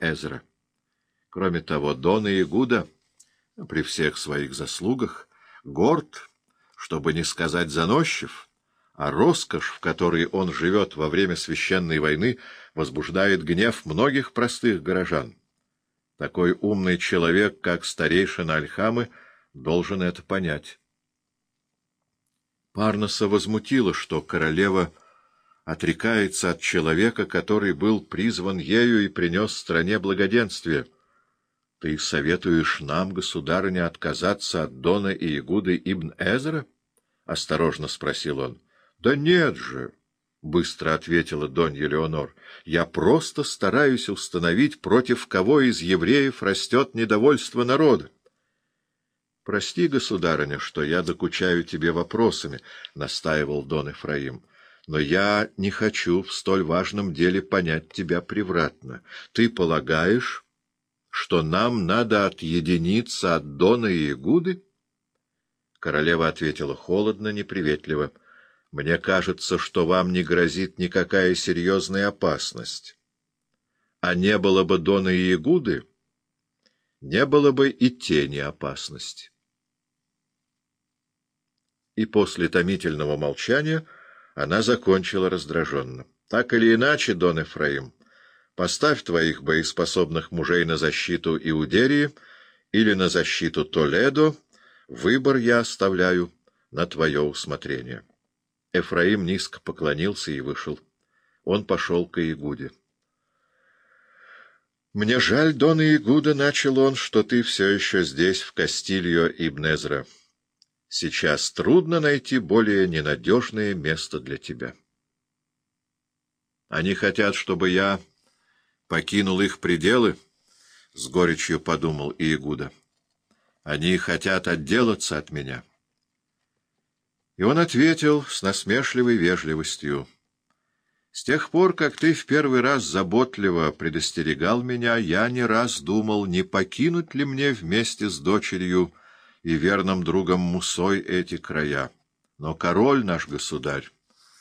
Эзра. Кроме того, Дон и Игуда, при всех своих заслугах, горд, чтобы не сказать заносчив, а роскошь, в которой он живет во время священной войны, возбуждает гнев многих простых горожан. Такой умный человек, как старейшина Альхамы, должен это понять. Парноса возмутило, что королева отрекается от человека, который был призван ею и принес стране благоденствие. — Ты советуешь нам, государыня, отказаться от Дона и Игуды Ибн Эзра? — осторожно спросил он. — Да нет же! — быстро ответила Донья Леонор. — Я просто стараюсь установить, против кого из евреев растет недовольство народа. — Прости, государыня, что я докучаю тебе вопросами, — настаивал Дон Эфраим. — но я не хочу в столь важном деле понять тебя превратно. Ты полагаешь, что нам надо отъединиться от Дона и Игуды? Королева ответила холодно, неприветливо. — Мне кажется, что вам не грозит никакая серьезная опасность. А не было бы Дона и Игуды, не было бы и тени опасности. И после томительного молчания она закончила раздраженно. — Так или иначе, Дон Эфраим, поставь твоих боеспособных мужей на защиту Иудерии или на защиту Толедо, выбор я оставляю на твое усмотрение. Эфраим низко поклонился и вышел. Он пошел к Иегуде. — Мне жаль, Дон Иегуда, — начал он, — что ты все еще здесь, в Кастильо Ибнезра. Сейчас трудно найти более ненадежное место для тебя. Они хотят, чтобы я покинул их пределы, — с горечью подумал Иегуда. Они хотят отделаться от меня. И он ответил с насмешливой вежливостью. С тех пор, как ты в первый раз заботливо предостерегал меня, я не раз думал, не покинуть ли мне вместе с дочерью и верным другом Мусой эти края. Но король наш государь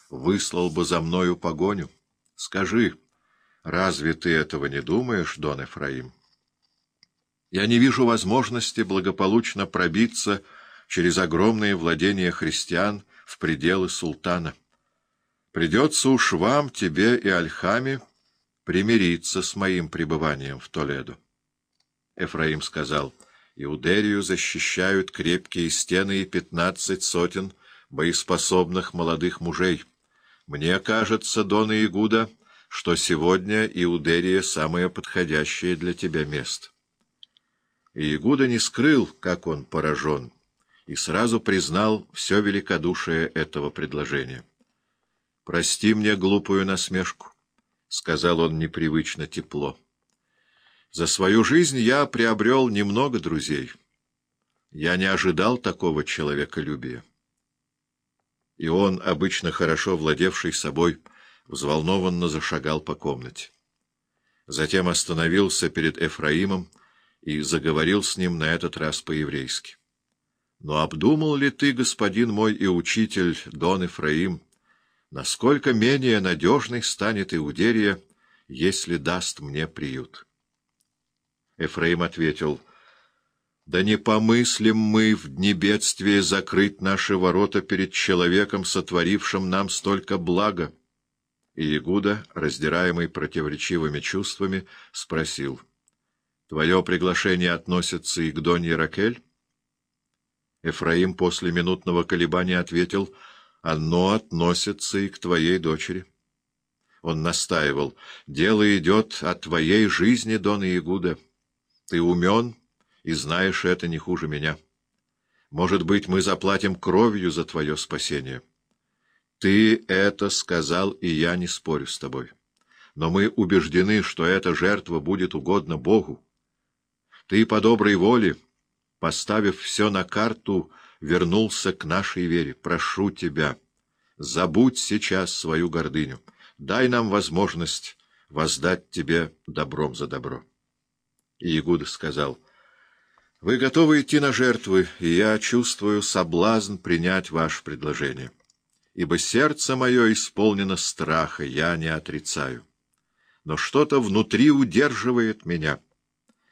выслал бы за мною погоню. Скажи, разве ты этого не думаешь, Дон Эфраим? Я не вижу возможности благополучно пробиться через огромные владения христиан в пределы султана. Придется уж вам, тебе и Альхаме, примириться с моим пребыванием в Толедо. Эфраим сказал — Иудерию защищают крепкие стены и пятнадцать сотен боеспособных молодых мужей. Мне кажется, Дон Игуда, что сегодня Иудерия — самое подходящее для тебя место. И Игуда не скрыл, как он поражен, и сразу признал все великодушие этого предложения. — Прости мне глупую насмешку, — сказал он непривычно тепло. За свою жизнь я приобрел немного друзей. Я не ожидал такого человеколюбия. И он, обычно хорошо владевший собой, взволнованно зашагал по комнате. Затем остановился перед Эфраимом и заговорил с ним на этот раз по-еврейски. «Но обдумал ли ты, господин мой и учитель, Дон Эфраим, насколько менее надежной станет Иудерия, если даст мне приют?» Эфраим ответил, «Да не помыслим мы в дни бедствия закрыть наши ворота перед человеком, сотворившим нам столько блага». И Игуда, раздираемый противоречивыми чувствами, спросил, «Твое приглашение относится и к Донье Ракель?» Эфраим после минутного колебания ответил, «Оно относится и к твоей дочери». Он настаивал, «Дело идет о твоей жизни, Дон Иегуда». Ты умен и знаешь это не хуже меня. Может быть, мы заплатим кровью за твое спасение. Ты это сказал, и я не спорю с тобой. Но мы убеждены, что эта жертва будет угодна Богу. Ты по доброй воле, поставив все на карту, вернулся к нашей вере. Прошу тебя, забудь сейчас свою гордыню. Дай нам возможность воздать тебе добром за добро. И Игуда сказал, — Вы готовы идти на жертвы, и я чувствую соблазн принять ваше предложение. Ибо сердце мое исполнено страха, я не отрицаю. но что-то внутри удерживает меня.